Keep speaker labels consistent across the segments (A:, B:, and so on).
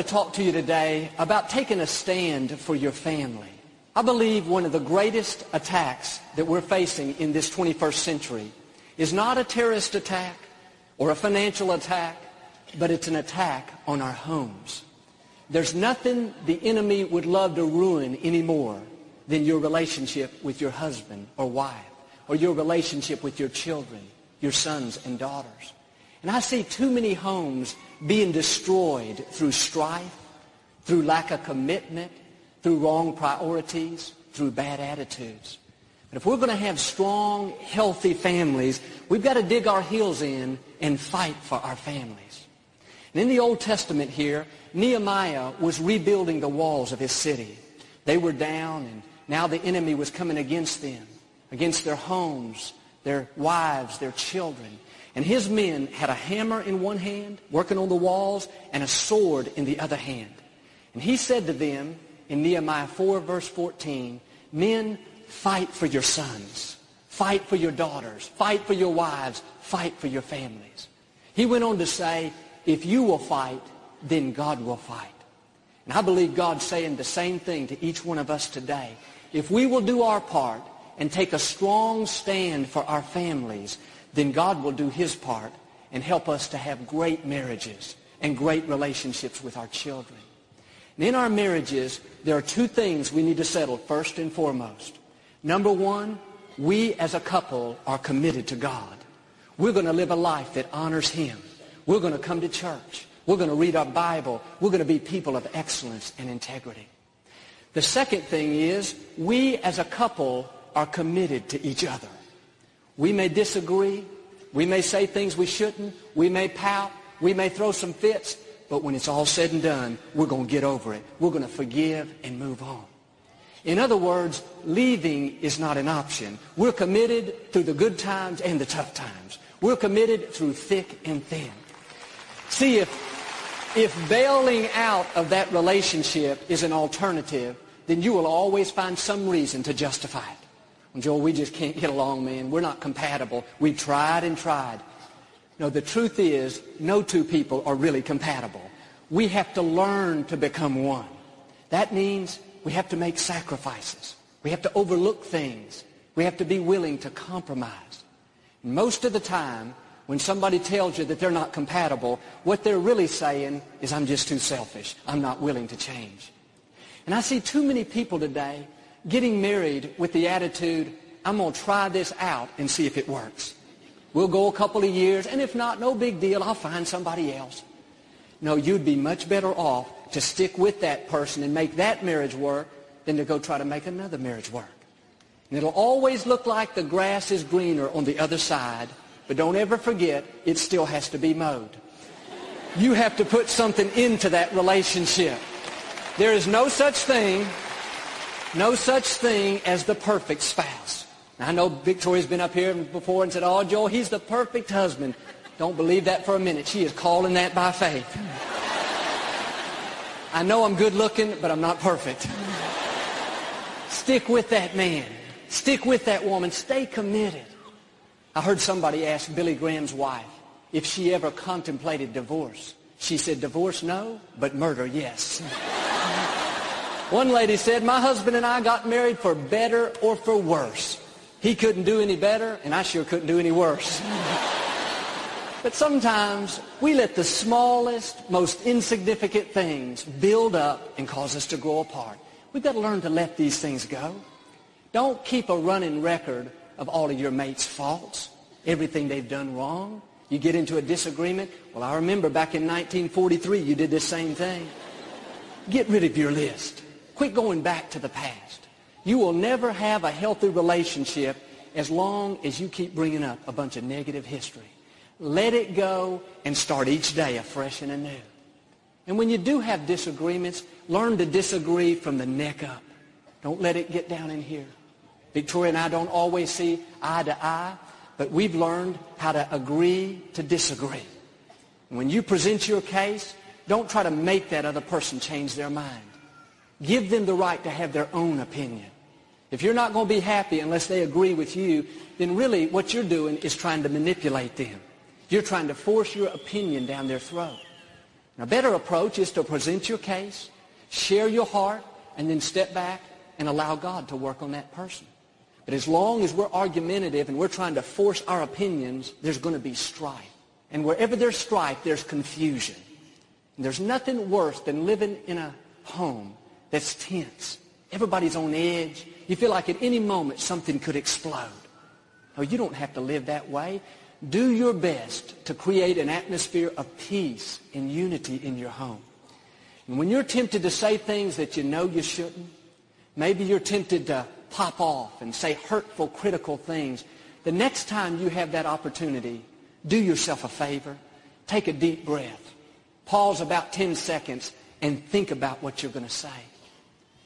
A: to talk to you today about taking a stand for your family. I believe one of the greatest attacks that we're facing in this 21st century is not a terrorist attack or a financial attack, but it's an attack on our homes. There's nothing the enemy would love to ruin any more than your relationship with your husband or wife or your relationship with your children, your sons and daughters. And I see too many homes being destroyed through strife, through lack of commitment, through wrong priorities, through bad attitudes. But if we're going to have strong, healthy families, we've got to dig our heels in and fight for our families. And in the Old Testament here, Nehemiah was rebuilding the walls of his city. They were down, and now the enemy was coming against them, against their homes, their wives, their children. And his men had a hammer in one hand, working on the walls, and a sword in the other hand. And he said to them in Nehemiah 4, verse 14, Men, fight for your sons. Fight for your daughters. Fight for your wives. Fight for your families. He went on to say, if you will fight, then God will fight. And I believe God's saying the same thing to each one of us today. If we will do our part and take a strong stand for our families, then God will do his part and help us to have great marriages and great relationships with our children. And in our marriages, there are two things we need to settle first and foremost. Number one, we as a couple are committed to God. We're going to live a life that honors him. We're going to come to church. We're going to read our Bible. We're going to be people of excellence and integrity. The second thing is we as a couple are committed to each other. We may disagree. We may say things we shouldn't. We may pout. We may throw some fits. But when it's all said and done, we're going to get over it. We're going to forgive and move on. In other words, leaving is not an option. We're committed through the good times and the tough times. We're committed through thick and thin. See, if, if bailing out of that relationship is an alternative, then you will always find some reason to justify it. Joel, we just can't get along, man. We're not compatible. We've tried and tried. No, the truth is, no two people are really compatible. We have to learn to become one. That means we have to make sacrifices. We have to overlook things. We have to be willing to compromise. Most of the time, when somebody tells you that they're not compatible, what they're really saying is, I'm just too selfish. I'm not willing to change. And I see too many people today getting married with the attitude, I'm going to try this out and see if it works. We'll go a couple of years, and if not, no big deal. I'll find somebody else. No, you'd be much better off to stick with that person and make that marriage work than to go try to make another marriage work. And it'll always look like the grass is greener on the other side, but don't ever forget, it still has to be mowed. You have to put something into that relationship. There is no such thing, no such thing as the perfect spouse. Now, I know Victoria's been up here before and said, oh, Joel, he's the perfect husband. Don't believe that for a minute. She is calling that by faith. I know I'm good looking, but I'm not perfect. Stick with that man. Stick with that woman. Stay committed. I heard somebody ask Billy Graham's wife if she ever contemplated divorce. She said, divorce, no, but murder, yes. One lady said, my husband and I got married for better or for worse. He couldn't do any better, and I sure couldn't do any worse. But sometimes we let the smallest, most insignificant things build up and cause us to grow apart. We've got to learn to let these things go. Don't keep a running record of all of your mates' faults, everything they've done wrong. You get into a disagreement. Well, I remember back in 1943, you did the same thing. Get rid of your list. Quit going back to the past. You will never have a healthy relationship as long as you keep bringing up a bunch of negative history. Let it go and start each day afresh and anew. And when you do have disagreements, learn to disagree from the neck up. Don't let it get down in here. Victoria and I don't always see eye to eye, but we've learned how to agree to disagree. And when you present your case, don't try to make that other person change their mind. Give them the right to have their own opinion. If you're not going to be happy unless they agree with you, then really what you're doing is trying to manipulate them. You're trying to force your opinion down their throat. A better approach is to present your case, share your heart, and then step back and allow God to work on that person. But as long as we're argumentative and we're trying to force our opinions, there's going to be strife. And wherever there's strife, there's confusion. And there's nothing worse than living in a home that's tense. Everybody's on edge. You feel like at any moment something could explode. No, you don't have to live that way. Do your best to create an atmosphere of peace and unity in your home. And when you're tempted to say things that you know you shouldn't, maybe you're tempted to pop off and say hurtful, critical things, the next time you have that opportunity, do yourself a favor. Take a deep breath. Pause about 10 seconds and think about what you're going to say.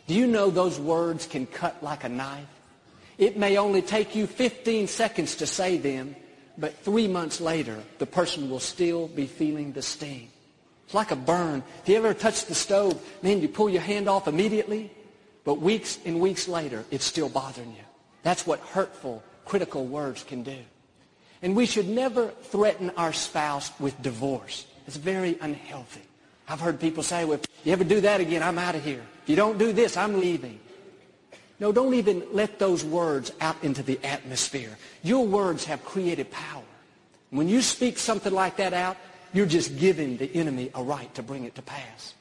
A: Do you know those words can cut like a knife? It may only take you 15 seconds to say them, but three months later, the person will still be feeling the sting. It's like a burn. If you ever touch the stove, man, you pull your hand off immediately, but weeks and weeks later, it's still bothering you. That's what hurtful, critical words can do. And we should never threaten our spouse with divorce. It's very unhealthy. I've heard people say, well, if you ever do that again, I'm out of here. If you don't do this, I'm leaving. No, don't even let those words out into the atmosphere. Your words have creative power. When you speak something like that out, you're just giving the enemy a right to bring it to pass.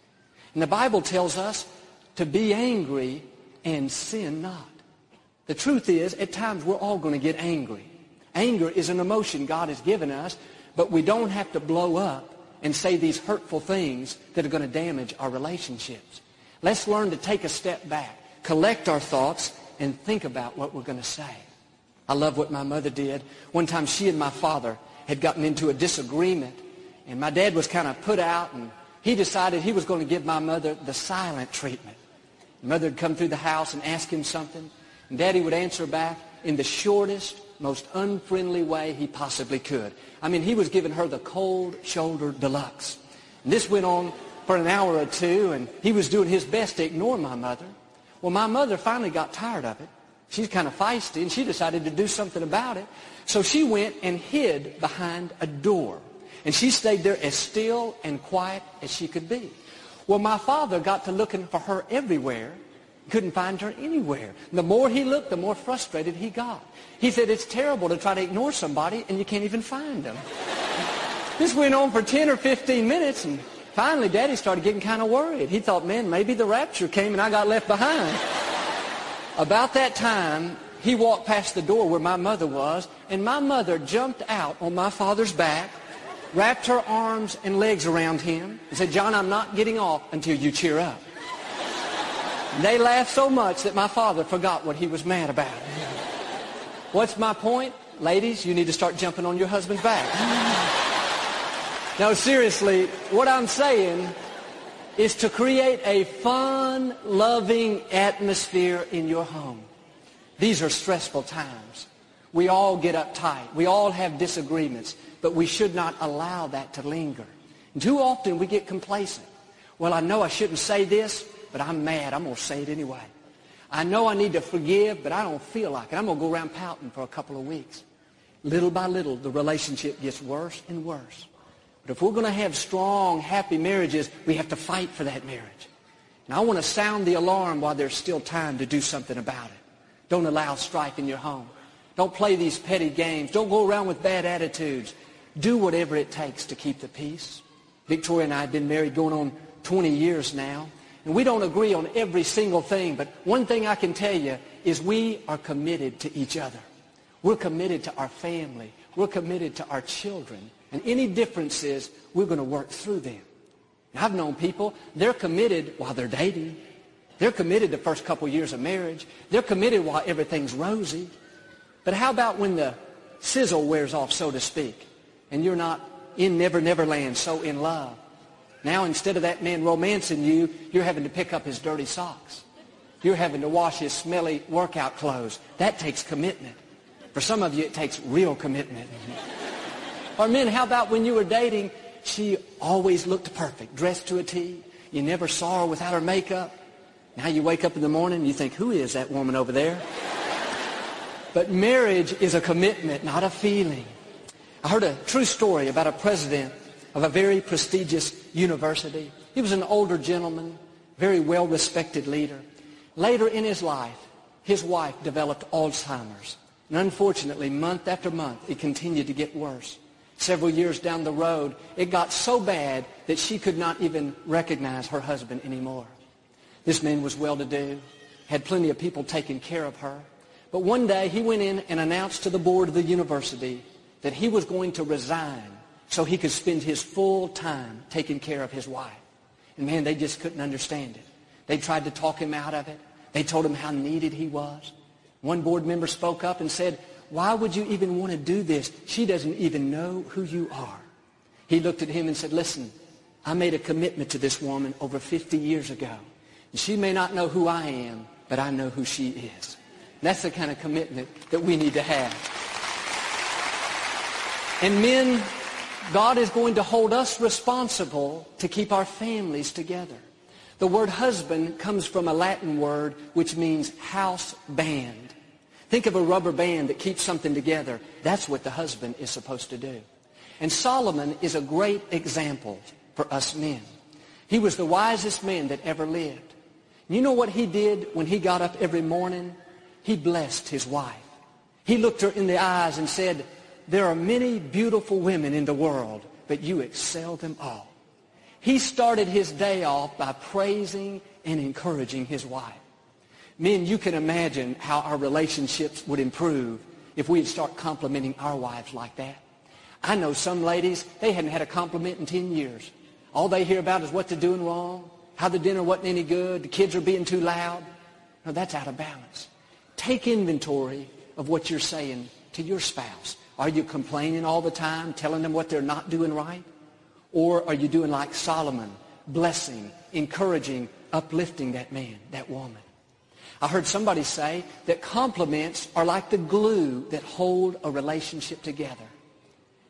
A: And the Bible tells us to be angry and sin not. The truth is, at times we're all going to get angry. Anger is an emotion God has given us, but we don't have to blow up and say these hurtful things that are going to damage our relationships. Let's learn to take a step back collect our thoughts, and think about what we're going to say. I love what my mother did. One time she and my father had gotten into a disagreement, and my dad was kind of put out, and he decided he was going to give my mother the silent treatment. Mother would come through the house and ask him something, and Daddy would answer back in the shortest, most unfriendly way he possibly could. I mean, he was giving her the cold shoulder deluxe. And this went on for an hour or two, and he was doing his best to ignore my mother. Well, my mother finally got tired of it. She's kind of feisty, and she decided to do something about it. So she went and hid behind a door. And she stayed there as still and quiet as she could be. Well, my father got to looking for her everywhere. Couldn't find her anywhere. The more he looked, the more frustrated he got. He said, it's terrible to try to ignore somebody and you can't even find them. this went on for 10 or 15 minutes, and Finally, Daddy started getting kind of worried. He thought, man, maybe the rapture came and I got left behind. About that time, he walked past the door where my mother was, and my mother jumped out on my father's back, wrapped her arms and legs around him, and said, John, I'm not getting off until you cheer up. They laughed so much that my father forgot what he was mad about. What's my point? Ladies, you need to start jumping on your husband's back. No, seriously, what I'm saying is to create a fun, loving atmosphere in your home. These are stressful times. We all get uptight. We all have disagreements, but we should not allow that to linger. And too often we get complacent. Well, I know I shouldn't say this, but I'm mad. I'm going to say it anyway. I know I need to forgive, but I don't feel like it. I'm going to go around pouting for a couple of weeks. Little by little, the relationship gets worse and worse. But if we're going to have strong, happy marriages, we have to fight for that marriage. And I want to sound the alarm while there's still time to do something about it. Don't allow strife in your home. Don't play these petty games. Don't go around with bad attitudes. Do whatever it takes to keep the peace. Victoria and I have been married going on 20 years now. And we don't agree on every single thing, but one thing I can tell you is we are committed to each other. We're committed to our family. We're committed to our children. And any differences, we're going to work through them. Now, I've known people, they're committed while they're dating. They're committed the first couple years of marriage. They're committed while everything's rosy. But how about when the sizzle wears off, so to speak, and you're not in Never Never Land, so in love? Now, instead of that man romancing you, you're having to pick up his dirty socks. You're having to wash his smelly workout clothes. That takes commitment. For some of you, it takes real commitment. Or men, how about when you were dating, she always looked perfect, dressed to a T. You never saw her without her makeup. Now you wake up in the morning and you think, who is that woman over there? But marriage is a commitment, not a feeling. I heard a true story about a president of a very prestigious university. He was an older gentleman, very well-respected leader. Later in his life, his wife developed Alzheimer's. And unfortunately, month after month, it continued to get worse. Several years down the road, it got so bad that she could not even recognize her husband anymore. This man was well-to-do, had plenty of people taking care of her. But one day he went in and announced to the board of the university that he was going to resign so he could spend his full time taking care of his wife. And man, they just couldn't understand it. They tried to talk him out of it. They told him how needed he was. One board member spoke up and said, why would you even want to do this? She doesn't even know who you are. He looked at him and said, listen, I made a commitment to this woman over 50 years ago. And she may not know who I am, but I know who she is. And that's the kind of commitment that we need to have. And men, God is going to hold us responsible to keep our families together. The word husband comes from a Latin word which means house band. Think of a rubber band that keeps something together. That's what the husband is supposed to do. And Solomon is a great example for us men. He was the wisest man that ever lived. You know what he did when he got up every morning? He blessed his wife. He looked her in the eyes and said, there are many beautiful women in the world, but you excel them all. He started his day off by praising and encouraging his wife. Men, you can imagine how our relationships would improve if we'd start complimenting our wives like that. I know some ladies, they hadn't had a compliment in 10 years. All they hear about is what they're doing wrong, how the dinner wasn't any good, the kids are being too loud. No, that's out of balance. Take inventory of what you're saying to your spouse. Are you complaining all the time, telling them what they're not doing right? Or are you doing like Solomon, blessing, encouraging, uplifting that man, that woman? I heard somebody say that compliments are like the glue that hold a relationship together.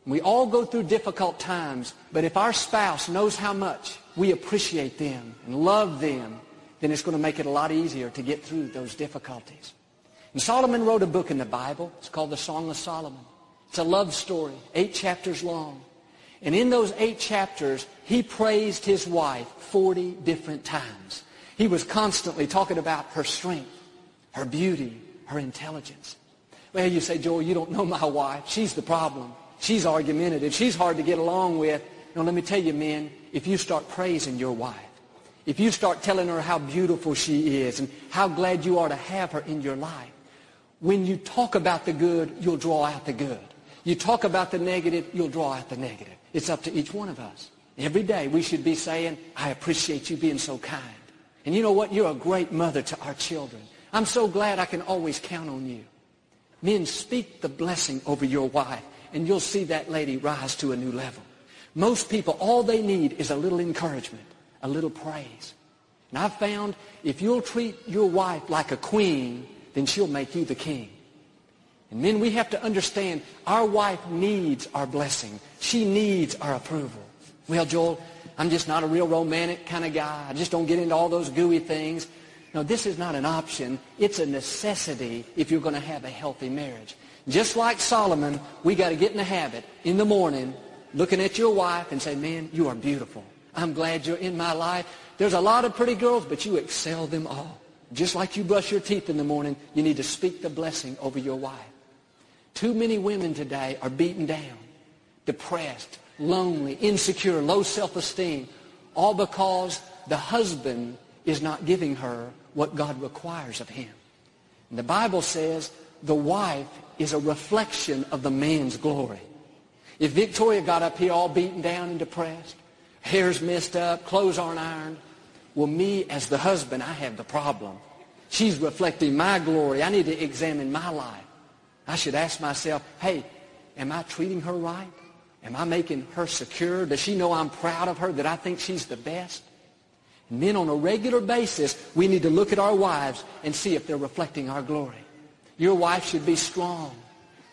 A: We all go through difficult times, but if our spouse knows how much we appreciate them and love them, then it's going to make it a lot easier to get through those difficulties. And Solomon wrote a book in the Bible. It's called the Song of Solomon. It's a love story, eight chapters long. And in those eight chapters, he praised his wife 40 different times. He was constantly talking about her strength, her beauty, her intelligence. Well, you say, Joel, you don't know my wife. She's the problem. She's argumentative. She's hard to get along with. Now, let me tell you, men, if you start praising your wife, if you start telling her how beautiful she is and how glad you are to have her in your life, when you talk about the good, you'll draw out the good. You talk about the negative, you'll draw out the negative. It's up to each one of us. Every day we should be saying, I appreciate you being so kind. And you know what? You're a great mother to our children. I'm so glad I can always count on you. Men, speak the blessing over your wife, and you'll see that lady rise to a new level. Most people, all they need is a little encouragement, a little praise. And I've found if you'll treat your wife like a queen, then she'll make you the king. And men, we have to understand our wife needs our blessing. She needs our approval. Well, Joel, I'm just not a real romantic kind of guy. I just don't get into all those gooey things. No, this is not an option. It's a necessity if you're going to have a healthy marriage. Just like Solomon, we got to get in the habit in the morning looking at your wife and say, man, you are beautiful. I'm glad you're in my life. There's a lot of pretty girls, but you excel them all. Just like you brush your teeth in the morning, you need to speak the blessing over your wife. Too many women today are beaten down, depressed, lonely, insecure, low self-esteem, all because the husband is not giving her what God requires of him. And the Bible says the wife is a reflection of the man's glory. If Victoria got up here all beaten down and depressed, hair's messed up, clothes aren't ironed, well, me as the husband, I have the problem. She's reflecting my glory. I need to examine my life. I should ask myself, hey, am I treating her right? Am I making her secure? Does she know I'm proud of her, that I think she's the best? And then on a regular basis, we need to look at our wives and see if they're reflecting our glory. Your wife should be strong,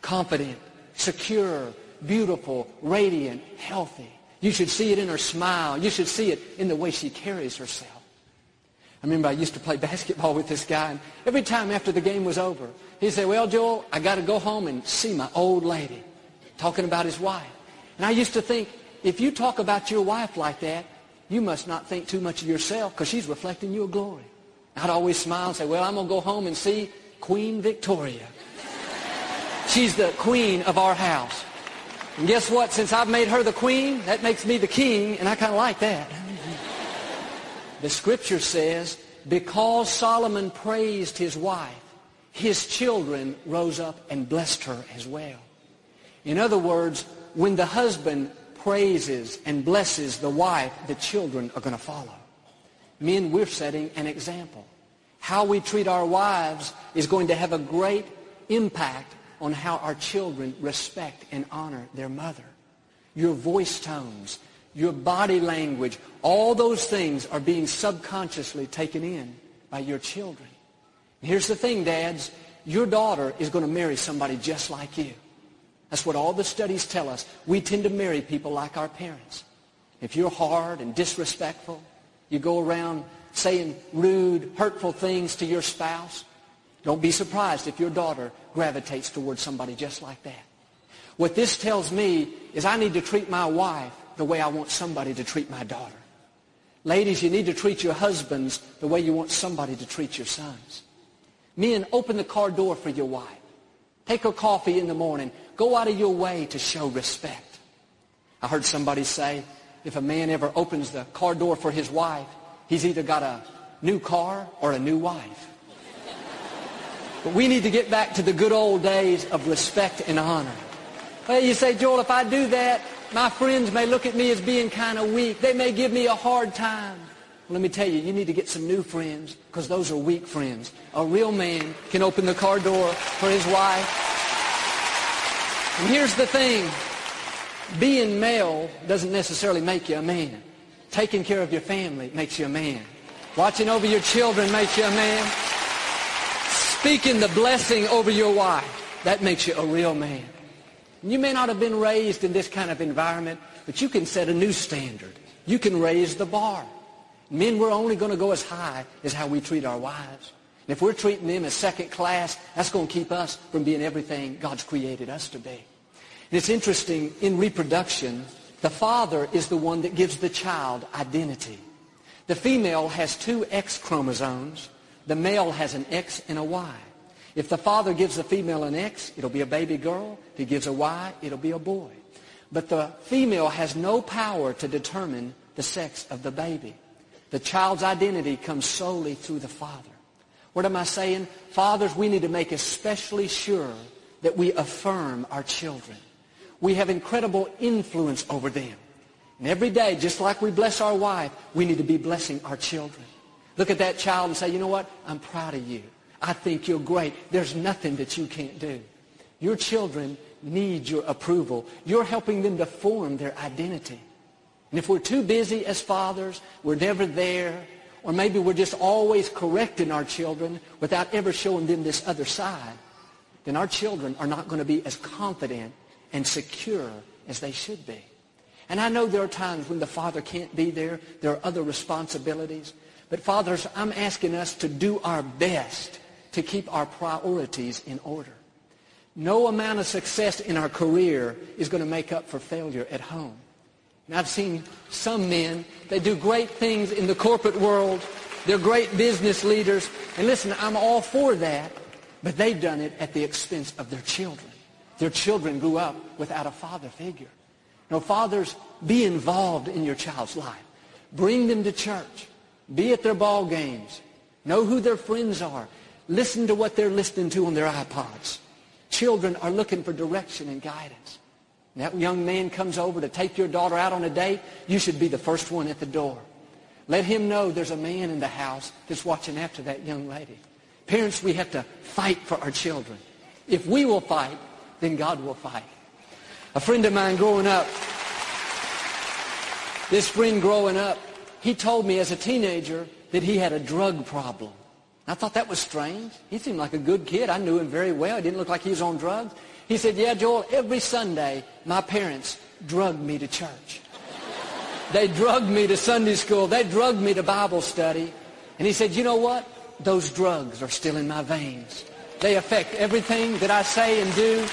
A: confident, secure, beautiful, radiant, healthy. You should see it in her smile. You should see it in the way she carries herself. I remember I used to play basketball with this guy, and every time after the game was over, he'd say, well, Joel, I got to go home and see my old lady, talking about his wife. And I used to think, if you talk about your wife like that, you must not think too much of yourself because she's reflecting your glory. I'd always smile and say, well, I'm going to go home and see Queen Victoria. She's the queen of our house. And guess what? Since I've made her the queen, that makes me the king, and I kind of like that. The scripture says, because Solomon praised his wife, his children rose up and blessed her as well. In other words, when the husband praises and blesses the wife, the children are going to follow. Men, we're setting an example. How we treat our wives is going to have a great impact on how our children respect and honor their mother. Your voice tones, your body language, all those things are being subconsciously taken in by your children. Here's the thing, dads. Your daughter is going to marry somebody just like you. That's what all the studies tell us. We tend to marry people like our parents. If you're hard and disrespectful, you go around saying rude, hurtful things to your spouse, don't be surprised if your daughter gravitates towards somebody just like that. What this tells me is I need to treat my wife the way I want somebody to treat my daughter. Ladies, you need to treat your husbands the way you want somebody to treat your sons. Men, open the car door for your wife. Take her coffee in the morning. Go out of your way to show respect. I heard somebody say, if a man ever opens the car door for his wife, he's either got a new car or a new wife. But we need to get back to the good old days of respect and honor. Well, you say, Joel, if I do that, my friends may look at me as being kind of weak. They may give me a hard time. Let me tell you, you need to get some new friends because those are weak friends. A real man can open the car door for his wife. And here's the thing. Being male doesn't necessarily make you a man. Taking care of your family makes you a man. Watching over your children makes you a man. Speaking the blessing over your wife, that makes you a real man. You may not have been raised in this kind of environment, but you can set a new standard. You can raise the bar. Men, we're only going to go as high as how we treat our wives. And if we're treating them as second class, that's going to keep us from being everything God's created us to be. And it's interesting, in reproduction, the father is the one that gives the child identity. The female has two X chromosomes, the male has an X and a Y. If the father gives the female an X, it'll be a baby girl. If he gives a Y, it'll be a boy. But the female has no power to determine the sex of the baby. The child's identity comes solely through the father. What am I saying? Fathers, we need to make especially sure that we affirm our children. We have incredible influence over them. And every day, just like we bless our wife, we need to be blessing our children. Look at that child and say, you know what? I'm proud of you. I think you're great. There's nothing that you can't do. Your children need your approval. You're helping them to form their identity. And if we're too busy as fathers, we're never there, or maybe we're just always correcting our children without ever showing them this other side, then our children are not going to be as confident and secure as they should be. And I know there are times when the father can't be there. There are other responsibilities. But fathers, I'm asking us to do our best to keep our priorities in order. No amount of success in our career is going to make up for failure at home. And I've seen some men, they do great things in the corporate world. They're great business leaders. And listen, I'm all for that. But they've done it at the expense of their children. Their children grew up without a father figure. No, fathers, be involved in your child's life. Bring them to church. Be at their ball games. Know who their friends are. Listen to what they're listening to on their iPods. Children are looking for direction and guidance. That young man comes over to take your daughter out on a date, you should be the first one at the door. Let him know there's a man in the house that's watching after that young lady. Parents, we have to fight for our children. If we will fight, then God will fight. A friend of mine growing up, this friend growing up, he told me as a teenager that he had a drug problem. I thought that was strange. He seemed like a good kid. I knew him very well. He didn't look like he was on drugs. He said, yeah, Joel, every Sunday, my parents drugged me to church. They drugged me to Sunday school. They drugged me to Bible study. And he said, you know what? Those drugs are still in my veins. They affect everything that I say and do.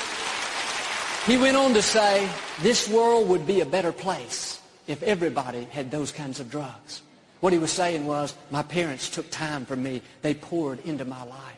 A: He went on to say, this world would be a better place if everybody had those kinds of drugs. What he was saying was, my parents took time for me. They poured into my life.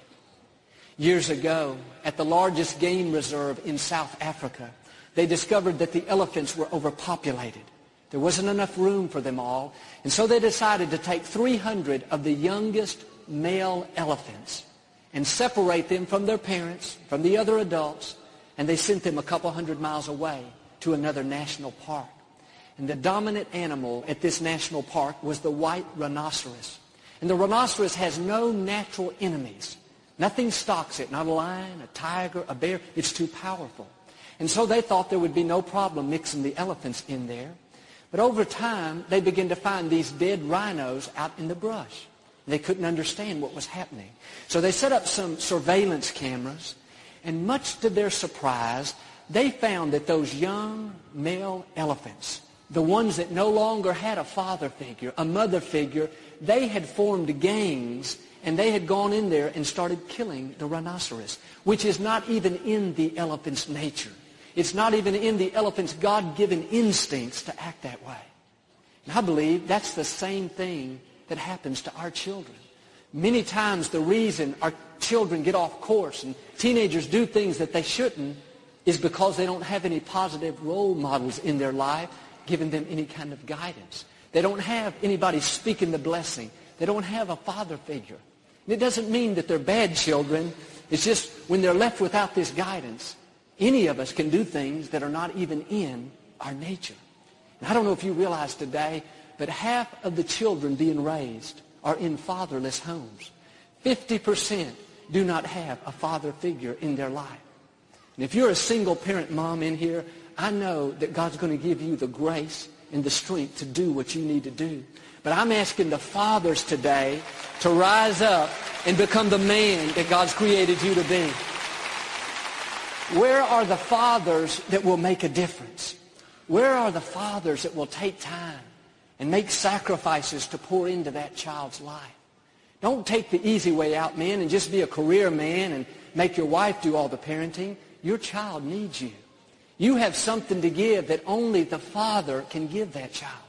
A: Years ago, at the largest game reserve in South Africa, they discovered that the elephants were overpopulated. There wasn't enough room for them all. And so they decided to take 300 of the youngest male elephants and separate them from their parents, from the other adults, and they sent them a couple hundred miles away to another national park. And the dominant animal at this national park was the white rhinoceros. And the rhinoceros has no natural enemies. Nothing stalks it, not a lion, a tiger, a bear. It's too powerful. And so they thought there would be no problem mixing the elephants in there. But over time, they began to find these dead rhinos out in the brush. They couldn't understand what was happening. So they set up some surveillance cameras, and much to their surprise, they found that those young male elephants, the ones that no longer had a father figure, a mother figure, they had formed gangs and they had gone in there and started killing the rhinoceros, which is not even in the elephant's nature. It's not even in the elephant's God-given instincts to act that way. And I believe that's the same thing that happens to our children. Many times the reason our children get off course and teenagers do things that they shouldn't is because they don't have any positive role models in their life giving them any kind of guidance. They don't have anybody speaking the blessing. They don't have a father figure. And it doesn't mean that they're bad children. It's just when they're left without this guidance, any of us can do things that are not even in our nature. And I don't know if you realize today, but half of the children being raised are in fatherless homes. 50% do not have a father figure in their life. And if you're a single parent mom in here, I know that God's going to give you the grace and the strength to do what you need to do. But I'm asking the fathers today to rise up and become the man that God's created you to be. Where are the fathers that will make a difference? Where are the fathers that will take time and make sacrifices to pour into that child's life? Don't take the easy way out, man, and just be a career man and make your wife do all the parenting. Your child needs you. You have something to give that only the father can give that child.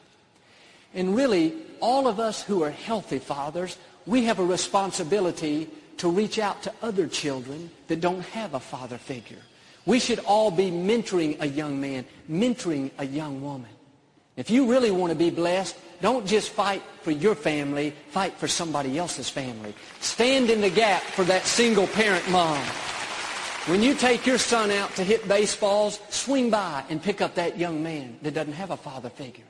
A: And really, all of us who are healthy fathers, we have a responsibility to reach out to other children that don't have a father figure. We should all be mentoring a young man, mentoring a young woman. If you really want to be blessed, don't just fight for your family, fight for somebody else's family. Stand in the gap for that single parent mom. When you take your son out to hit baseballs, swing by and pick up that young man that doesn't have a father figure.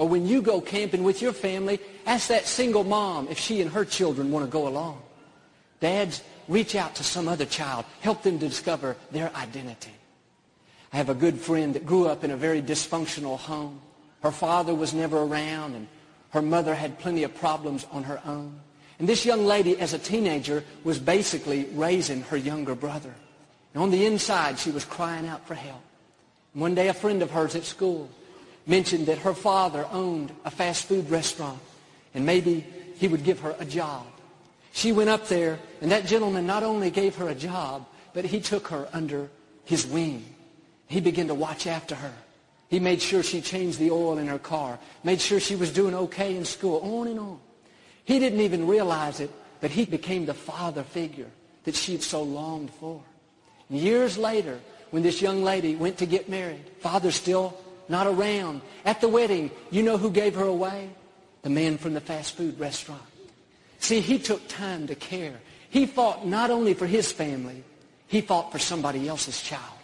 A: Or when you go camping with your family, ask that single mom if she and her children want to go along. Dads, reach out to some other child. Help them to discover their identity. I have a good friend that grew up in a very dysfunctional home. Her father was never around, and her mother had plenty of problems on her own. And this young lady, as a teenager, was basically raising her younger brother. And on the inside, she was crying out for help. And one day, a friend of hers at school mentioned that her father owned a fast food restaurant and maybe he would give her a job. She went up there and that gentleman not only gave her a job, but he took her under his wing. He began to watch after her. He made sure she changed the oil in her car, made sure she was doing okay in school, on and on. He didn't even realize it, but he became the father figure that she had so longed for. Years later, when this young lady went to get married, father still not around. At the wedding, you know who gave her away? The man from the fast food restaurant. See, he took time to care. He fought not only for his family, he fought for somebody else's child.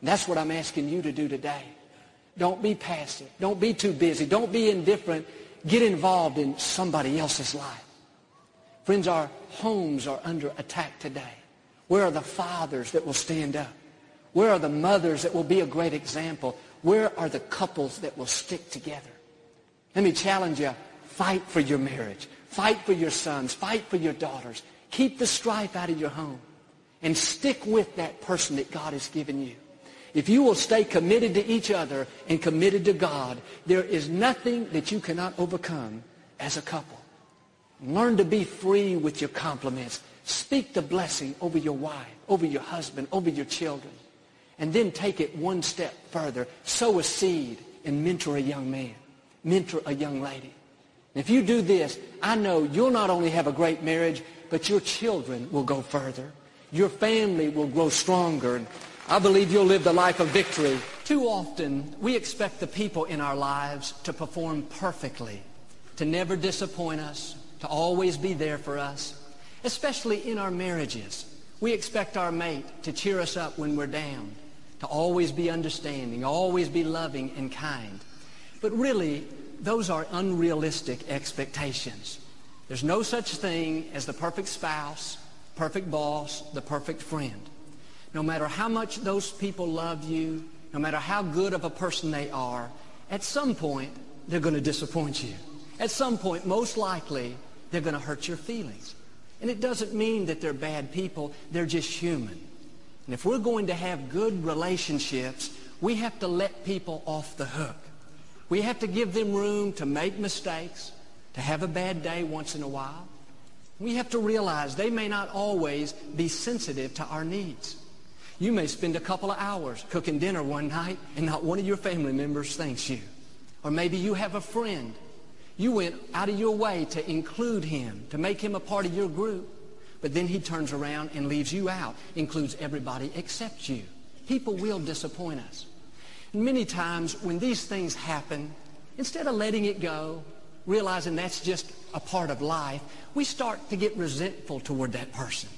A: And that's what I'm asking you to do today. Don't be passive. Don't be too busy. Don't be indifferent. Get involved in somebody else's life. Friends, our homes are under attack today. Where are the fathers that will stand up? Where are the mothers that will be a great example? Where are the couples that will stick together? Let me challenge you. Fight for your marriage. Fight for your sons. Fight for your daughters. Keep the strife out of your home. And stick with that person that God has given you. If you will stay committed to each other and committed to God, there is nothing that you cannot overcome as a couple. Learn to be free with your compliments. Speak the blessing over your wife, over your husband, over your children. And then take it one step further. Sow a seed and mentor a young man. Mentor a young lady. And if you do this, I know you'll not only have a great marriage, but your children will go further. Your family will grow stronger. And I believe you'll live the life of victory. Too often, we expect the people in our lives to perform perfectly, to never disappoint us, to always be there for us, especially in our marriages. We expect our mate to cheer us up when we're down, to always be understanding, always be loving and kind. But really, those are unrealistic expectations. There's no such thing as the perfect spouse, perfect boss, the perfect friend. No matter how much those people love you, no matter how good of a person they are, at some point, they're going to disappoint you. At some point, most likely, they're going to hurt your feelings. And it doesn't mean that they're bad people. They're just human. And if we're going to have good relationships, we have to let people off the hook. We have to give them room to make mistakes, to have a bad day once in a while. We have to realize they may not always be sensitive to our needs. You may spend a couple of hours cooking dinner one night and not one of your family members thanks you. Or maybe you have a friend. You went out of your way to include him, to make him a part of your group. But then he turns around and leaves you out, includes everybody except you. People will disappoint us. Many times when these things happen, instead of letting it go, realizing that's just a part of life, we start to get resentful toward that person.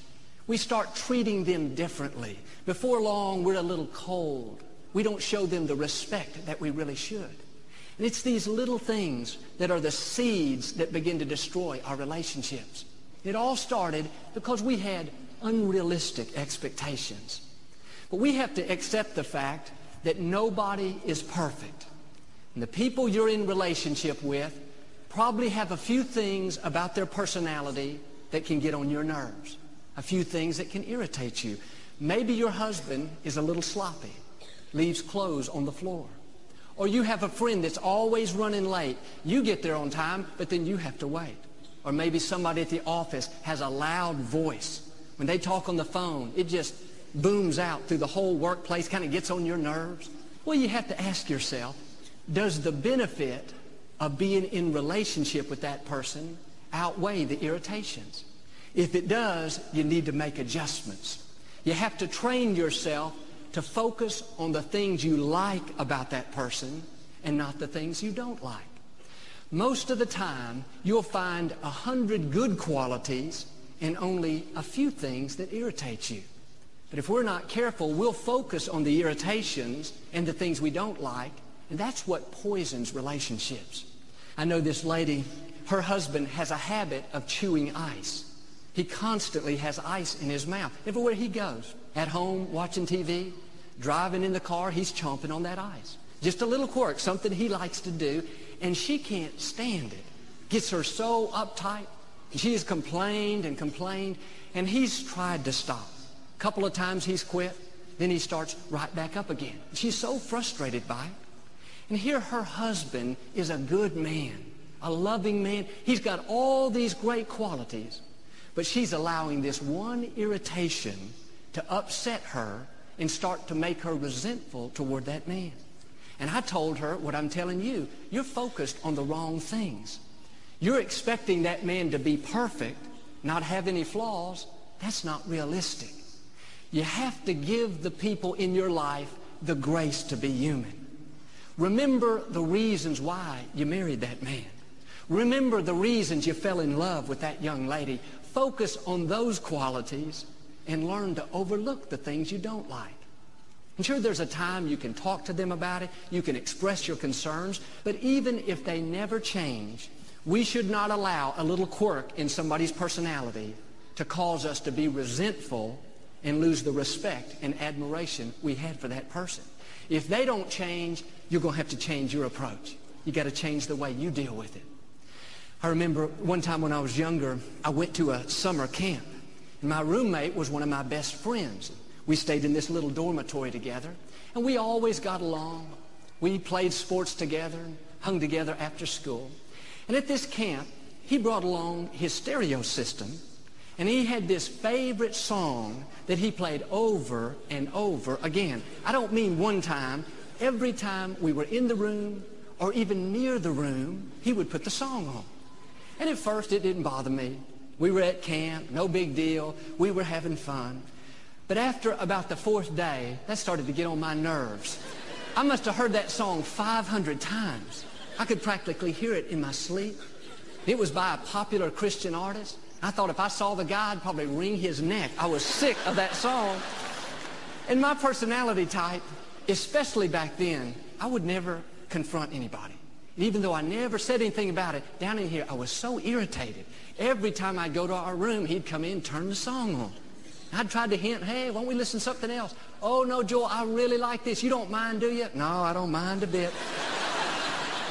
A: We start treating them differently. Before long, we're a little cold. We don't show them the respect that we really should. And it's these little things that are the seeds that begin to destroy our relationships. It all started because we had unrealistic expectations. But we have to accept the fact that nobody is perfect. And the people you're in relationship with probably have a few things about their personality that can get on your nerves, a few things that can irritate you. Maybe your husband is a little sloppy, leaves clothes on the floor. Or you have a friend that's always running late. You get there on time, but then you have to wait. Or maybe somebody at the office has a loud voice. When they talk on the phone, it just booms out through the whole workplace, kind of gets on your nerves. Well, you have to ask yourself, does the benefit of being in relationship with that person outweigh the irritations? If it does, you need to make adjustments. You have to train yourself to focus on the things you like about that person and not the things you don't like. Most of the time, you'll find a hundred good qualities and only a few things that irritate you. But if we're not careful, we'll focus on the irritations and the things we don't like, and that's what poisons relationships. I know this lady, her husband has a habit of chewing ice. He constantly has ice in his mouth. Everywhere he goes, at home, watching TV, driving in the car, he's chomping on that ice. Just a little quirk, something he likes to do, and she can't stand it. Gets her so uptight. She has complained and complained, and he's tried to stop. A couple of times he's quit. Then he starts right back up again. She's so frustrated by it. And here her husband is a good man, a loving man. He's got all these great qualities. But she's allowing this one irritation to upset her and start to make her resentful toward that man. And I told her what I'm telling you. You're focused on the wrong things. You're expecting that man to be perfect, not have any flaws. That's not realistic. You have to give the people in your life the grace to be human. Remember the reasons why you married that man. Remember the reasons you fell in love with that young lady. Focus on those qualities and learn to overlook the things you don't like. I'm sure there's a time you can talk to them about it. You can express your concerns. But even if they never change, we should not allow a little quirk in somebody's personality to cause us to be resentful and lose the respect and admiration we had for that person. If they don't change, you're going to have to change your approach. You got to change the way you deal with it. I remember one time when I was younger, I went to a summer camp. And my roommate was one of my best friends. We stayed in this little dormitory together. And we always got along. We played sports together, hung together after school. And at this camp, he brought along his stereo system And he had this favorite song that he played over and over again. I don't mean one time. Every time we were in the room or even near the room, he would put the song on. And at first it didn't bother me. We were at camp, no big deal. We were having fun. But after about the fourth day, that started to get on my nerves. I must have heard that song 500 times. I could practically hear it in my sleep. It was by a popular Christian artist. I thought if I saw the guy, I'd probably wring his neck. I was sick of that song. And my personality type, especially back then, I would never confront anybody. Even though I never said anything about it, down in here, I was so irritated. Every time I'd go to our room, he'd come in, turn the song on. I'd tried to hint, hey, why don't we listen to something else? Oh, no, Joel, I really like this. You don't mind, do you? No, I don't mind a bit.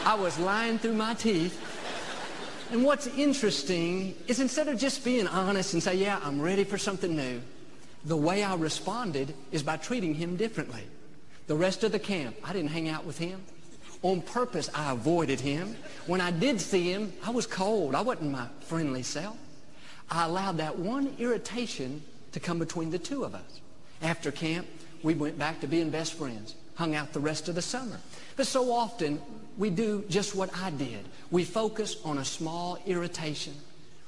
A: I was lying through my teeth. And what's interesting is instead of just being honest and say, yeah, I'm ready for something new, the way I responded is by treating him differently. The rest of the camp, I didn't hang out with him. On purpose, I avoided him. When I did see him, I was cold. I wasn't my friendly self. I allowed that one irritation to come between the two of us. After camp, we went back to being best friends, hung out the rest of the summer. But so often, we do just what I did. We focus on a small irritation.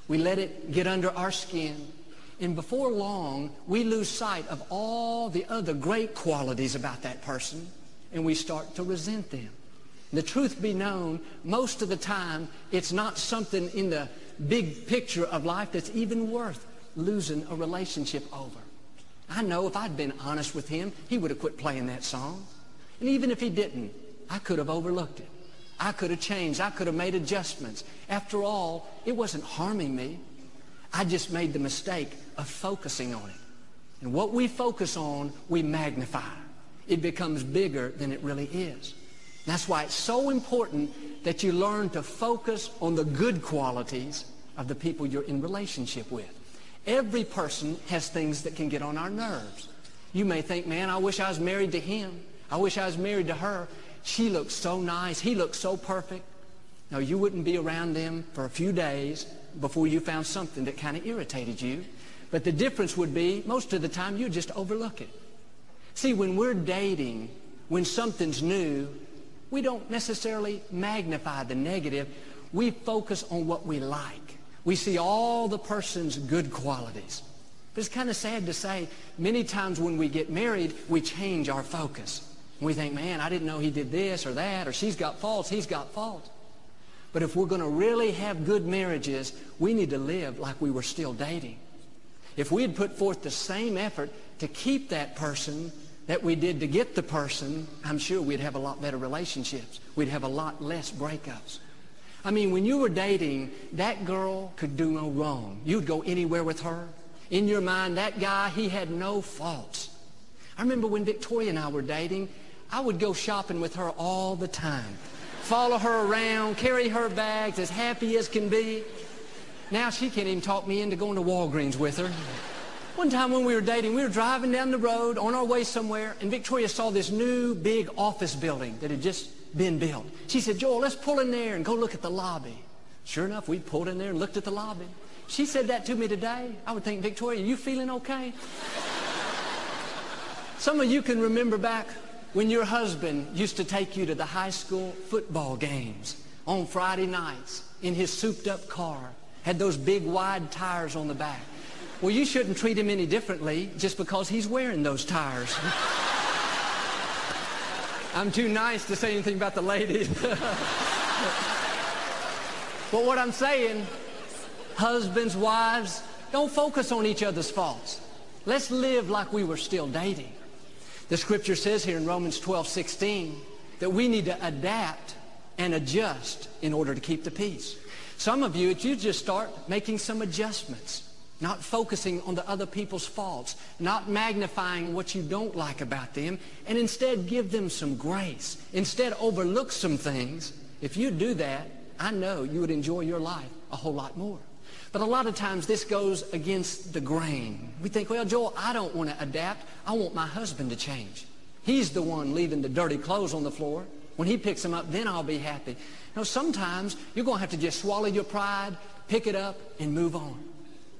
A: We let it get under our skin. And before long, we lose sight of all the other great qualities about that person, and we start to resent them. The truth be known, most of the time, it's not something in the big picture of life that's even worth losing a relationship over. I know if I'd been honest with him, he would have quit playing that song. And even if he didn't, I could have overlooked it. I could have changed. I could have made adjustments. After all, it wasn't harming me. I just made the mistake of focusing on it. And what we focus on, we magnify. It becomes bigger than it really is. That's why it's so important that you learn to focus on the good qualities of the people you're in relationship with. Every person has things that can get on our nerves. You may think, man, I wish I was married to him. I wish I was married to her. She looks so nice. He looks so perfect. Now, you wouldn't be around them for a few days before you found something that kind of irritated you. But the difference would be, most of the time, you just overlook it. See, when we're dating, when something's new, we don't necessarily magnify the negative. We focus on what we like. We see all the person's good qualities. But it's kind of sad to say, many times when we get married, we change our focus. We think, man, I didn't know he did this or that, or she's got faults, he's got faults. But if we're going to really have good marriages, we need to live like we were still dating. If we had put forth the same effort to keep that person that we did to get the person, I'm sure we'd have a lot better relationships. We'd have a lot less breakups. I mean, when you were dating, that girl could do no wrong. You'd go anywhere with her. In your mind, that guy, he had no faults. I remember when Victoria and I were dating, I would go shopping with her all the time. Follow her around, carry her bags, as happy as can be. Now she can't even talk me into going to Walgreens with her. One time when we were dating, we were driving down the road on our way somewhere, and Victoria saw this new big office building that had just been built. She said, Joel, let's pull in there and go look at the lobby. Sure enough, we pulled in there and looked at the lobby. She said that to me today. I would think, Victoria, you feeling okay? Some of you can remember back when your husband used to take you to the high school football games on Friday nights in his souped up car, had those big wide tires on the back. Well, you shouldn't treat him any differently just because he's wearing those tires. I'm too nice to say anything about the ladies. but what I'm saying, husbands, wives, don't focus on each other's faults. Let's live like we were still dating. The scripture says here in Romans 12, 16, that we need to adapt and adjust in order to keep the peace. Some of you, if you just start making some adjustments, not focusing on the other people's faults, not magnifying what you don't like about them, and instead give them some grace. Instead, overlook some things. If you do that, I know you would enjoy your life a whole lot more. But a lot of times this goes against the grain. We think, well, Joel, I don't want to adapt. I want my husband to change. He's the one leaving the dirty clothes on the floor. When he picks them up, then I'll be happy. You know, sometimes you're going to have to just swallow your pride, pick it up, and move on.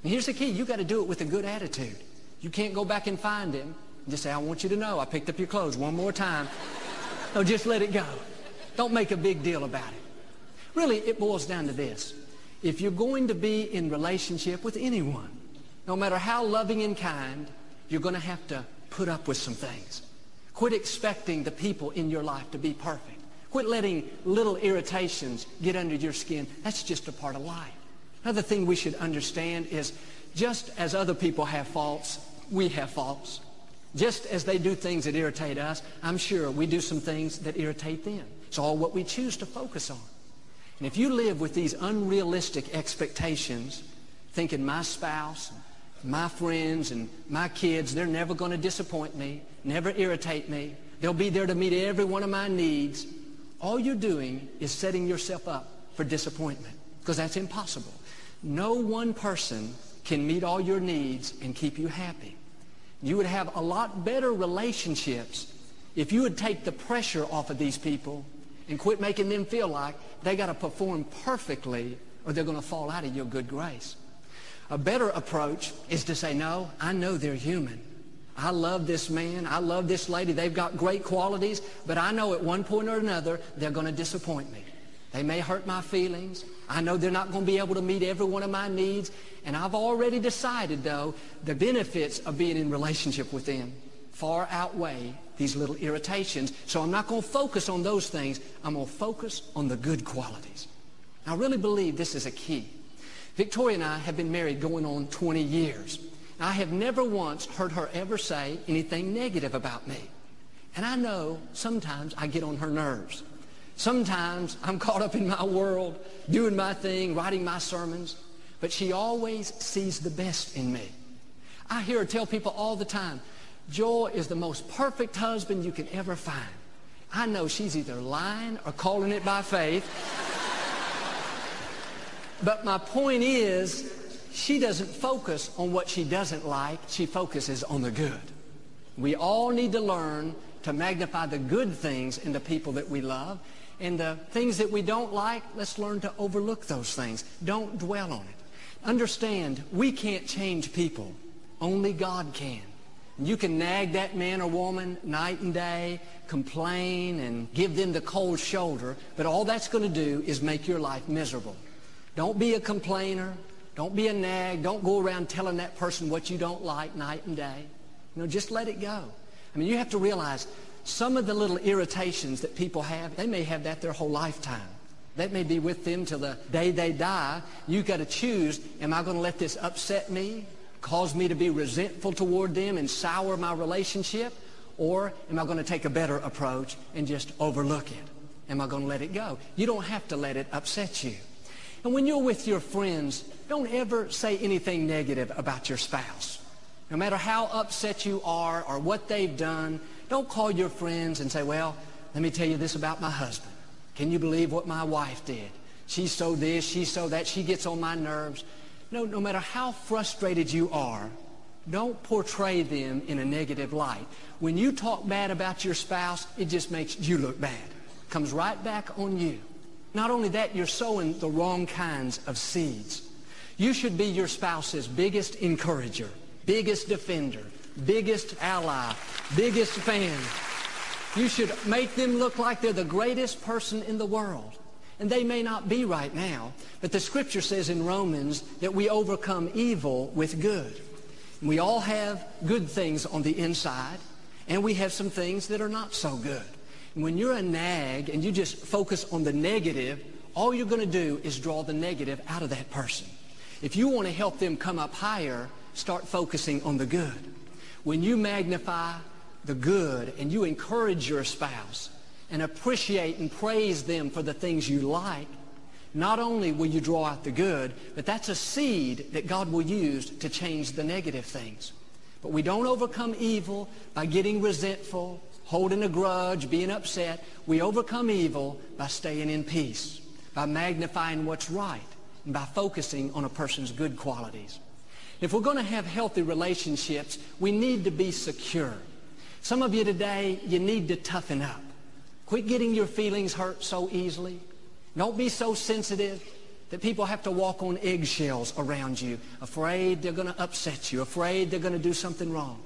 A: And here's the key. You got to do it with a good attitude. You can't go back and find him and just say, I want you to know I picked up your clothes one more time. no, just let it go. Don't make a big deal about it. Really, it boils down to this. If you're going to be in relationship with anyone, no matter how loving and kind, you're going to have to put up with some things. Quit expecting the people in your life to be perfect. Quit letting little irritations get under your skin. That's just a part of life. Another thing we should understand is just as other people have faults, we have faults. Just as they do things that irritate us, I'm sure we do some things that irritate them. It's all what we choose to focus on. And if you live with these unrealistic expectations, thinking my spouse, my friends, and my kids, they're never going to disappoint me, never irritate me, they'll be there to meet every one of my needs, all you're doing is setting yourself up for disappointment because that's impossible. No one person can meet all your needs and keep you happy. You would have a lot better relationships if you would take the pressure off of these people and quit making them feel like they got to perform perfectly or they're going to fall out of your good grace. A better approach is to say, no, I know they're human. I love this man. I love this lady. They've got great qualities, but I know at one point or another they're going to disappoint me. They may hurt my feelings. I know they're not going to be able to meet every one of my needs. And I've already decided, though, the benefits of being in relationship with them far outweigh these little irritations. So I'm not going to focus on those things. I'm going to focus on the good qualities. I really believe this is a key. Victoria and I have been married going on 20 years. I have never once heard her ever say anything negative about me. And I know sometimes I get on her nerves. Sometimes I'm caught up in my world, doing my thing, writing my sermons. But she always sees the best in me. I hear her tell people all the time, Joel is the most perfect husband you can ever find. I know she's either lying or calling it by faith. but my point is, she doesn't focus on what she doesn't like. She focuses on the good. We all need to learn to magnify the good things in the people that we love. And the things that we don't like, let's learn to overlook those things. Don't dwell on it. Understand, we can't change people. Only God can. You can nag that man or woman night and day, complain, and give them the cold shoulder, but all that's going to do is make your life miserable. Don't be a complainer. Don't be a nag. Don't go around telling that person what you don't like night and day. You know, just let it go. I mean, you have to realize some of the little irritations that people have, they may have that their whole lifetime. That may be with them till the day they die. You've got to choose, am I going to let this upset me cause me to be resentful toward them and sour my relationship? Or am I going to take a better approach and just overlook it? Am I going to let it go? You don't have to let it upset you. And when you're with your friends, don't ever say anything negative about your spouse. No matter how upset you are or what they've done, don't call your friends and say, well, let me tell you this about my husband. Can you believe what my wife did? She's so this, she's so that, she gets on my nerves. No, no matter how frustrated you are, don't portray them in a negative light. When you talk bad about your spouse, it just makes you look bad. Comes right back on you. Not only that, you're sowing the wrong kinds of seeds. You should be your spouse's biggest encourager, biggest defender, biggest ally, biggest fan. You should make them look like they're the greatest person in the world. And they may not be right now, but the scripture says in Romans that we overcome evil with good. We all have good things on the inside, and we have some things that are not so good. And when you're a nag and you just focus on the negative, all you're going to do is draw the negative out of that person. If you want to help them come up higher, start focusing on the good. When you magnify the good and you encourage your spouse, and appreciate and praise them for the things you like, not only will you draw out the good, but that's a seed that God will use to change the negative things. But we don't overcome evil by getting resentful, holding a grudge, being upset. We overcome evil by staying in peace, by magnifying what's right, and by focusing on a person's good qualities. If we're going to have healthy relationships, we need to be secure. Some of you today, you need to toughen up. Quit getting your feelings hurt so easily. Don't be so sensitive. that people have to walk on eggshells around you, afraid they're going to upset you, afraid they're going to do something wrong.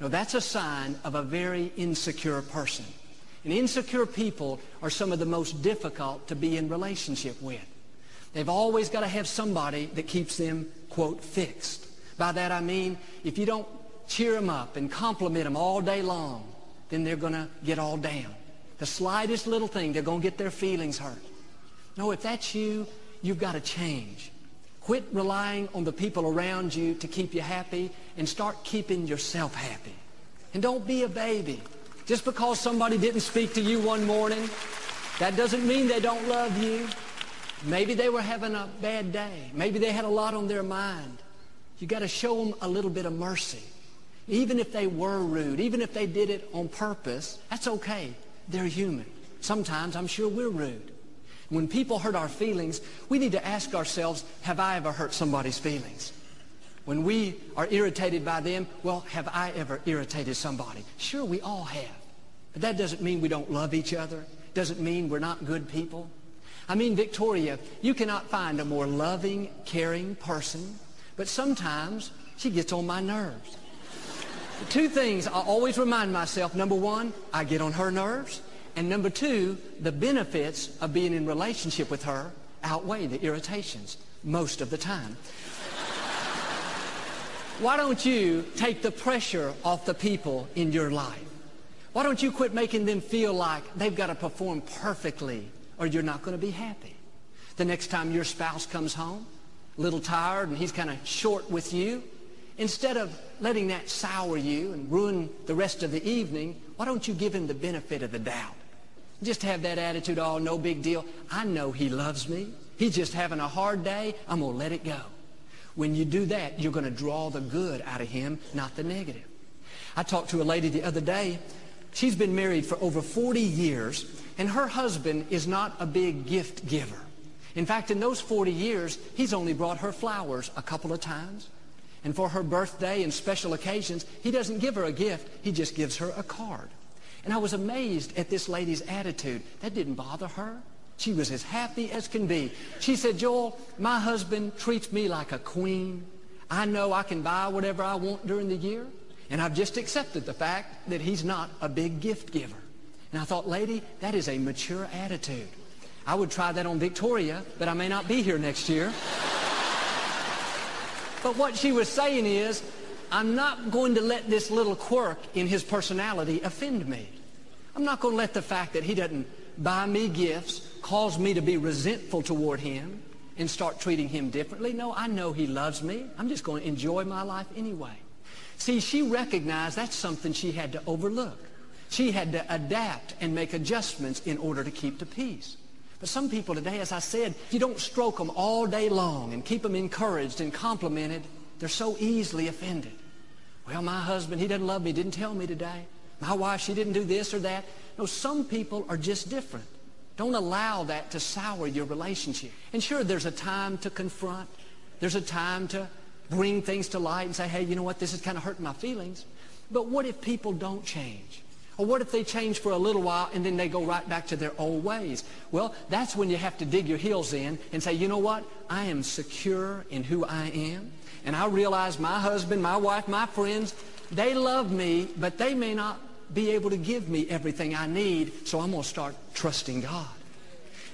A: No, that's a sign of a very insecure person. And insecure people are some of the most difficult to be in relationship with. They've always got to have somebody that keeps them, quote, fixed. By that I mean, if you don't cheer them up and compliment them all day long, then they're going to get all down. The slightest little thing, they're going to get their feelings hurt. No, if that's you, you've got to change. Quit relying on the people around you to keep you happy and start keeping yourself happy. And don't be a baby. Just because somebody didn't speak to you one morning, that doesn't mean they don't love you. Maybe they were having a bad day. Maybe they had a lot on their mind. You got to show them a little bit of mercy. Even if they were rude, even if they did it on purpose, that's okay. They're human. Sometimes I'm sure we're rude. When people hurt our feelings, we need to ask ourselves, have I ever hurt somebody's feelings? When we are irritated by them, well, have I ever irritated somebody? Sure, we all have. But that doesn't mean we don't love each other. Doesn't mean we're not good people. I mean, Victoria, you cannot find a more loving, caring person, but sometimes she gets on my nerves. Two things I always remind myself. Number one, I get on her nerves. And number two, the benefits of being in relationship with her outweigh the irritations most of the time. Why don't you take the pressure off the people in your life? Why don't you quit making them feel like they've got to perform perfectly or you're not going to be happy? The next time your spouse comes home, a little tired and he's kind of short with you, instead of letting that sour you and ruin the rest of the evening, why don't you give him the benefit of the doubt? Just have that attitude, oh, no big deal. I know he loves me. He's just having a hard day. I'm going to let it go. When you do that, you're going to draw the good out of him, not the negative. I talked to a lady the other day. She's been married for over 40 years, and her husband is not a big gift giver. In fact, in those 40 years, he's only brought her flowers a couple of times. And for her birthday and special occasions, he doesn't give her a gift. He just gives her a card. And I was amazed at this lady's attitude. That didn't bother her. She was as happy as can be. She said, Joel, my husband treats me like a queen. I know I can buy whatever I want during the year. And I've just accepted the fact that he's not a big gift giver. And I thought, lady, that is a mature attitude. I would try that on Victoria, but I may not be here next year. but what she was saying is, I'm not going to let this little quirk in his personality offend me. I'm not going to let the fact that he doesn't buy me gifts cause me to be resentful toward him and start treating him differently. No, I know he loves me. I'm just going to enjoy my life anyway. See, she recognized that's something she had to overlook. She had to adapt and make adjustments in order to keep the peace. But some people today, as I said, if you don't stroke them all day long and keep them encouraged and complimented, they're so easily offended. Well, my husband, he doesn't love me, didn't tell me today. My wife, she didn't do this or that. No, some people are just different. Don't allow that to sour your relationship. And sure, there's a time to confront. There's a time to bring things to light and say, hey, you know what, this is kind of hurting my feelings. But what if people don't change? Or what if they change for a little while and then they go right back to their old ways? Well, that's when you have to dig your heels in and say, you know what? I am secure in who I am. And I realize my husband, my wife, my friends, they love me, but they may not be able to give me everything I need, so I'm going to start trusting God.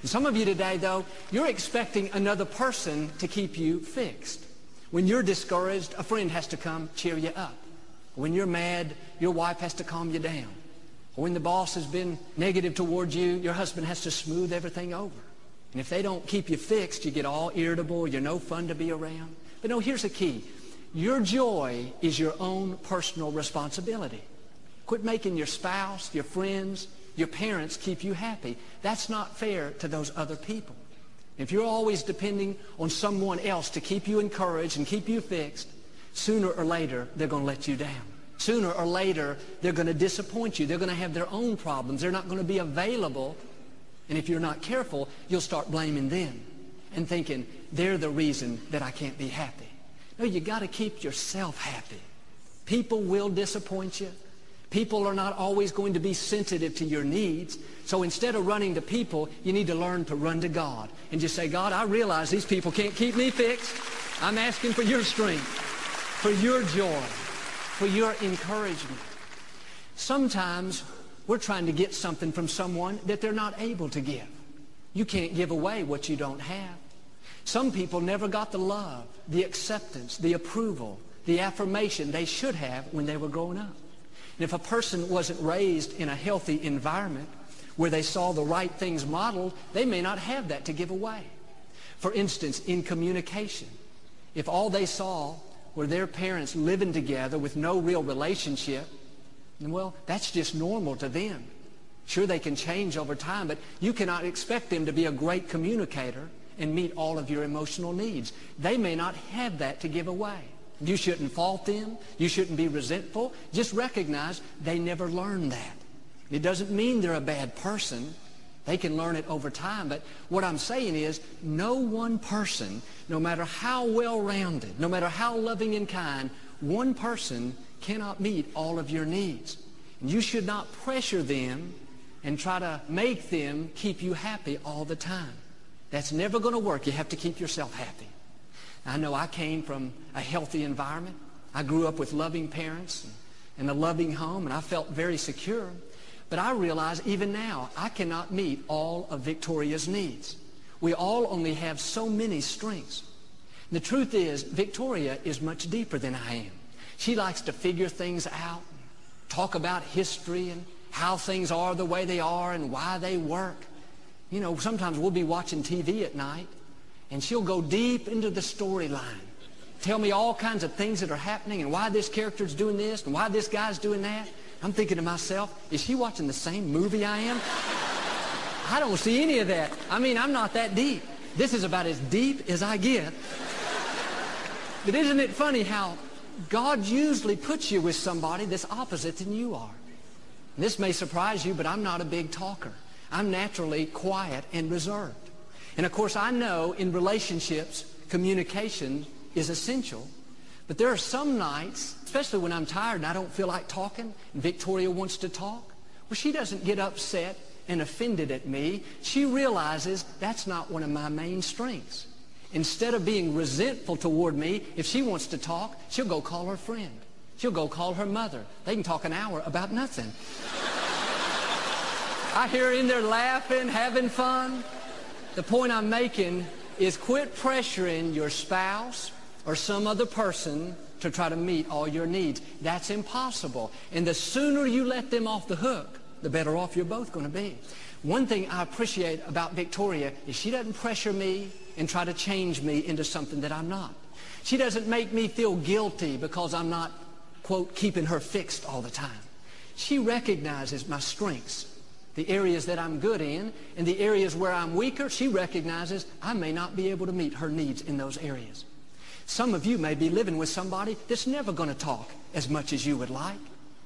A: And some of you today, though, you're expecting another person to keep you fixed. When you're discouraged, a friend has to come cheer you up. When you're mad, your wife has to calm you down. When the boss has been negative towards you, your husband has to smooth everything over. And if they don't keep you fixed, you get all irritable, you're no fun to be around. But no, here's the key. Your joy is your own personal responsibility. Quit making your spouse, your friends, your parents keep you happy. That's not fair to those other people. If you're always depending on someone else to keep you encouraged and keep you fixed, sooner or later, they're going to let you down. Sooner or later, they're going to disappoint you. They're going to have their own problems. They're not going to be available. And if you're not careful, you'll start blaming them and thinking, they're the reason that I can't be happy. No, you got to keep yourself happy. People will disappoint you. People are not always going to be sensitive to your needs. So instead of running to people, you need to learn to run to God and just say, God, I realize these people can't keep me fixed. I'm asking for your strength, for your joy, for your encouragement. Sometimes we're trying to get something from someone that they're not able to give. You can't give away what you don't have. Some people never got the love, the acceptance, the approval, the affirmation they should have when they were growing up. And if a person wasn't raised in a healthy environment where they saw the right things modeled, they may not have that to give away. For instance, in communication, if all they saw were their parents living together with no real relationship, well, that's just normal to them. Sure, they can change over time, but you cannot expect them to be a great communicator and meet all of your emotional needs. They may not have that to give away. You shouldn't fault them. You shouldn't be resentful. Just recognize they never learned that. It doesn't mean they're a bad person. They can learn it over time. But what I'm saying is no one person, no matter how well-rounded, no matter how loving and kind, one person cannot meet all of your needs. And you should not pressure them and try to make them keep you happy all the time. That's never going to work. You have to keep yourself happy. I know I came from a healthy environment. I grew up with loving parents and a loving home, and I felt very secure. But I realize even now, I cannot meet all of Victoria's needs. We all only have so many strengths. And the truth is, Victoria is much deeper than I am. She likes to figure things out, talk about history and how things are the way they are and why they work. You know, sometimes we'll be watching TV at night, and she'll go deep into the storyline. Tell me all kinds of things that are happening and why this character's doing this and why this guy's doing that. I'm thinking to myself, is she watching the same movie I am? I don't see any of that. I mean, I'm not that deep. This is about as deep as I get. But isn't it funny how God usually puts you with somebody that's opposite than you are? And this may surprise you, but I'm not a big talker. I'm naturally quiet and reserved. And of course, I know in relationships, communication is essential. But there are some nights, especially when I'm tired and I don't feel like talking, and Victoria wants to talk, well, she doesn't get upset and offended at me. She realizes that's not one of my main strengths. Instead of being resentful toward me, if she wants to talk, she'll go call her friend. She'll go call her mother. They can talk an hour about nothing. I hear in there laughing, having fun. The point I'm making is quit pressuring your spouse or some other person to try to meet all your needs. That's impossible. And the sooner you let them off the hook, the better off you're both going to be. One thing I appreciate about Victoria is she doesn't pressure me and try to change me into something that I'm not. She doesn't make me feel guilty because I'm not, quote, keeping her fixed all the time. She recognizes my strengths the areas that I'm good in, and the areas where I'm weaker, she recognizes I may not be able to meet her needs in those areas. Some of you may be living with somebody that's never going to talk as much as you would like.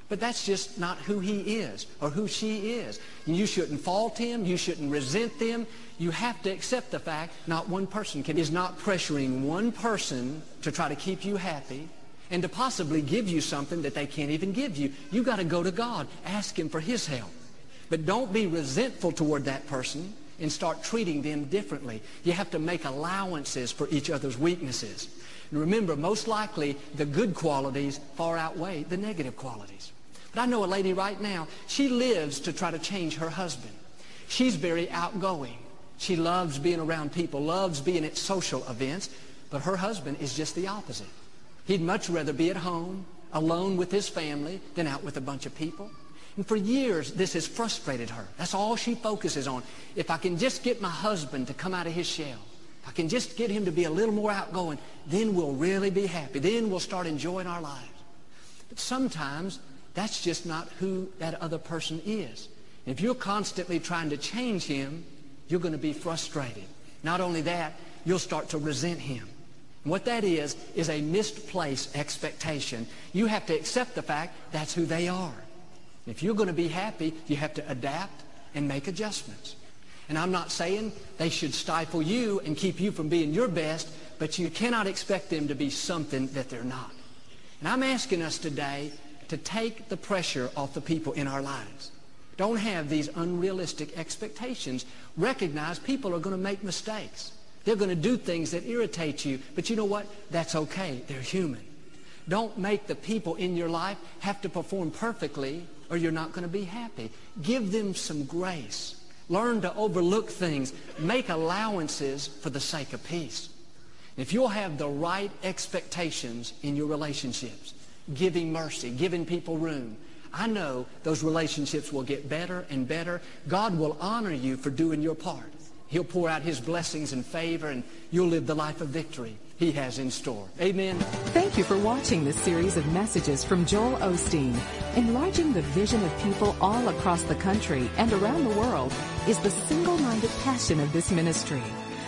A: But that's just not who he is or who she is. And you shouldn't fault him. You shouldn't resent them. You have to accept the fact not one person can, is not pressuring one person to try to keep you happy and to possibly give you something that they can't even give you. You've got to go to God. Ask him for his help. But don't be resentful toward that person and start treating them differently. You have to make allowances for each other's weaknesses. And remember, most likely, the good qualities far outweigh the negative qualities. But I know a lady right now, she lives to try to change her husband. She's very outgoing. She loves being around people, loves being at social events, but her husband is just the opposite. He'd much rather be at home, alone with his family, than out with a bunch of people. And for years, this has frustrated her. That's all she focuses on. If I can just get my husband to come out of his shell, if I can just get him to be a little more outgoing, then we'll really be happy. Then we'll start enjoying our lives. But sometimes, that's just not who that other person is. If you're constantly trying to change him, you're going to be frustrated. Not only that, you'll start to resent him. And what that is, is a misplaced expectation. You have to accept the fact that's who they are. If you're going to be happy, you have to adapt and make adjustments. And I'm not saying they should stifle you and keep you from being your best, but you cannot expect them to be something that they're not. And I'm asking us today to take the pressure off the people in our lives. Don't have these unrealistic expectations. Recognize people are going to make mistakes. They're going to do things that irritate you. But you know what? That's okay. They're human. Don't make the people in your life have to perform perfectly or you're not going to be happy. Give them some grace. Learn to overlook things. Make allowances for the sake of peace. If you'll have the right expectations in your relationships, giving mercy, giving people room, I know those relationships will get better and better. God will honor you for doing your part. He'll pour out his blessings and favor, and you'll live the life of victory he has in store. Amen.
B: Thank you for watching this series of messages from Joel Osteen. Enlarging the vision of people all across the country and around the world is the single-minded passion of this ministry.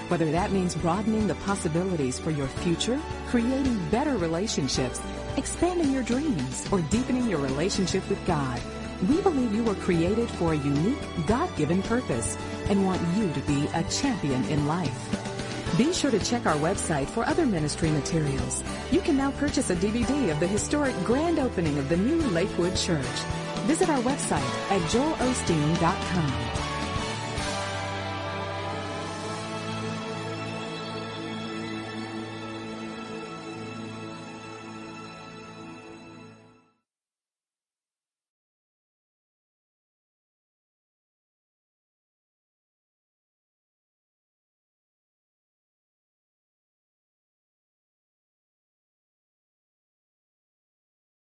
B: Whether that means broadening the possibilities for your future, creating better relationships, expanding your dreams, or deepening your relationship with God, we believe you were created for a unique, God-given purpose and want you to be a champion in life. Be sure to check our website for other ministry materials. You can now purchase a DVD of the historic grand opening of the new Lakewood Church. Visit our website at joelosteen.com.